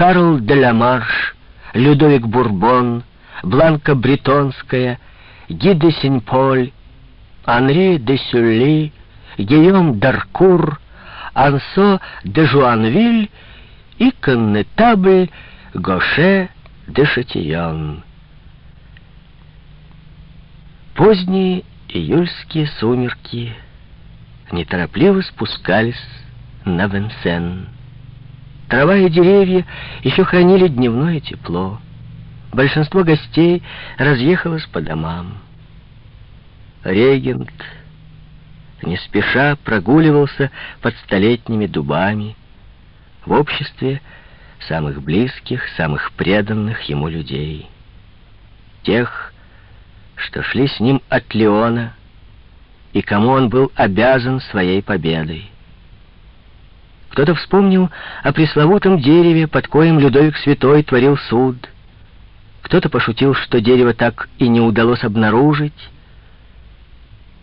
Карл де ла Марш, Людовик Бурбон, Бланка Бретонская, Ги де Синьполь, Анри де Сюлли, Гийом Даркур, Ансо де Жуанвиль и коннетабль Гоше де Шатион. Поздние июльские сумерки неторопливо спускались на Венсен. Трава и деревья еще хранили дневное тепло. Большинство гостей разъехалось по домам. Регент не спеша прогуливался под столетними дубами в обществе самых близких, самых преданных ему людей. Тех, что шли с ним от Леона и кому он был обязан своей победой. Кто-то вспомнил о пресловутом дереве, под коем Людовик Святой творил суд. Кто-то пошутил, что дерево так и не удалось обнаружить.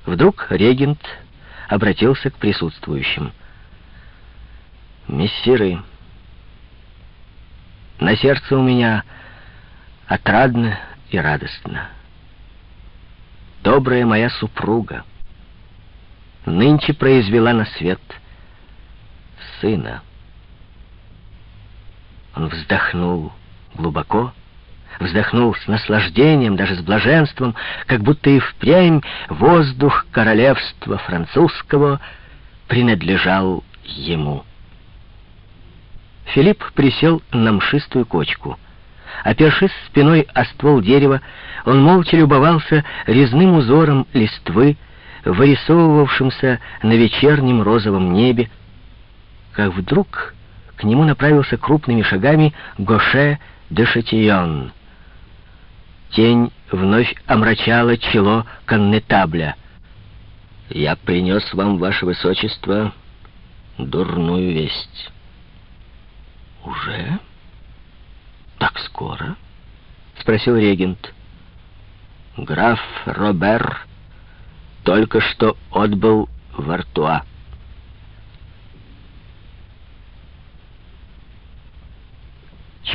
Вдруг регент обратился к присутствующим. «Мессиры, на сердце у меня отрадно и радостно. Добрая моя супруга нынче произвела на свет сына». Он вздохнул глубоко, вздохнул с наслаждением, даже с блаженством, как будто и впрямь воздух королевства французского принадлежал ему. Филипп присел на мшистую кочку. Опершись спиной о ствол дерева, он молча любовался резным узором листвы, вырисовывавшимся на вечернем розовом небе, как вдруг к нему направился крупными шагами Гоше де Шатион. Тень вновь омрачала чело коннетабля. «Я принес вам, ваше высочество, дурную весть». «Уже? Так скоро?» — спросил регент. «Граф Робер только что отбыл в Артуа».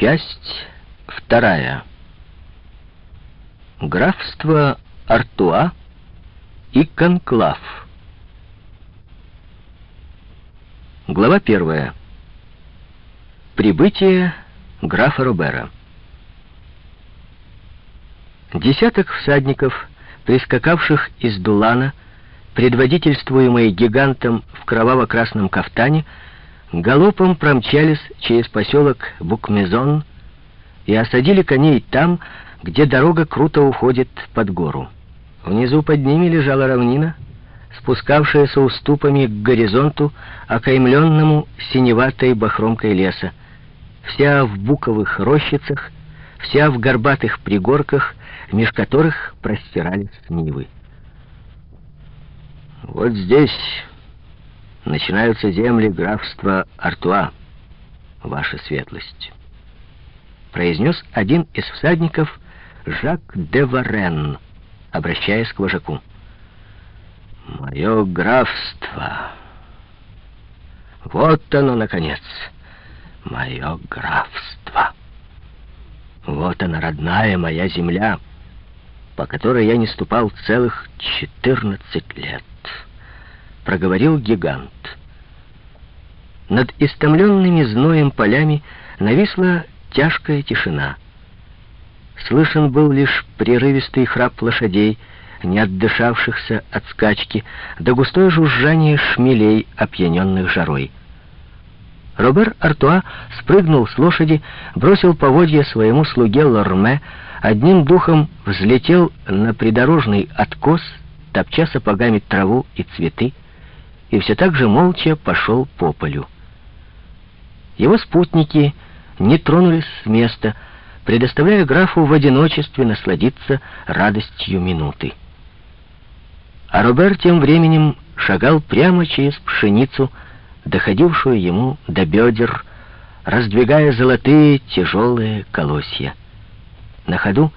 Часть вторая. Графство Артуа и Конклав. Глава первая. Прибытие графа Робера. Десяток всадников, прискакавших из Дулана, предводительствуемые гигантом в кроваво-красном кафтане, галопом промчались через поселок Букмезон и осадили коней там, где дорога круто уходит под гору. Внизу под ними лежала равнина, спускавшаяся уступами к горизонту, окаймленному синеватой бахромкой леса, вся в буковых рощицах, вся в горбатых пригорках, меж которых простирались нивы. Вот здесь начинаются земли графства Артуа, ваша светлость, произнес один из всадников, Жак де Варен, обращаясь к вожаку. «Мое графство! Вот оно, наконец, мое графство! Вот она, родная моя земля, по которой я не ступал целых четырнадцать лет!» Проговорил гигант. Над истомленными зноем полями нависла тяжкая тишина — Слышен был лишь прерывистый храп лошадей, не отдышавшихся от скачки, да густое жужжание шмелей, опьяненных жарой. Робер Артуа спрыгнул с лошади, бросил поводья своему слуге Лорме, одним духом взлетел на придорожный откос, топча сапогами траву и цветы, и все так же молча пошел по полю. Его спутники не тронулись с места, предоставляя графу в одиночестве насладиться радостью минуты. А Робер тем временем шагал прямо через пшеницу, доходившую ему до бедер, раздвигая золотые тяжелые колосья. На ходу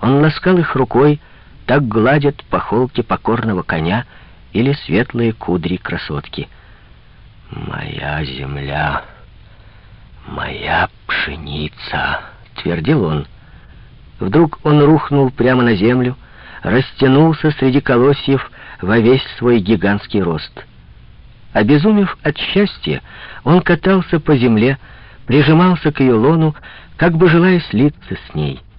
он ласкал их рукой, так гладят по холке покорного коня или светлые кудри красотки. «Моя земля, «Моя пшеница», — твердил он. Вдруг он рухнул прямо на землю, растянулся среди колосьев во весь свой гигантский рост. Обезумев от счастья, он катался по земле, прижимался к ее лону, как бы желая слиться с ней —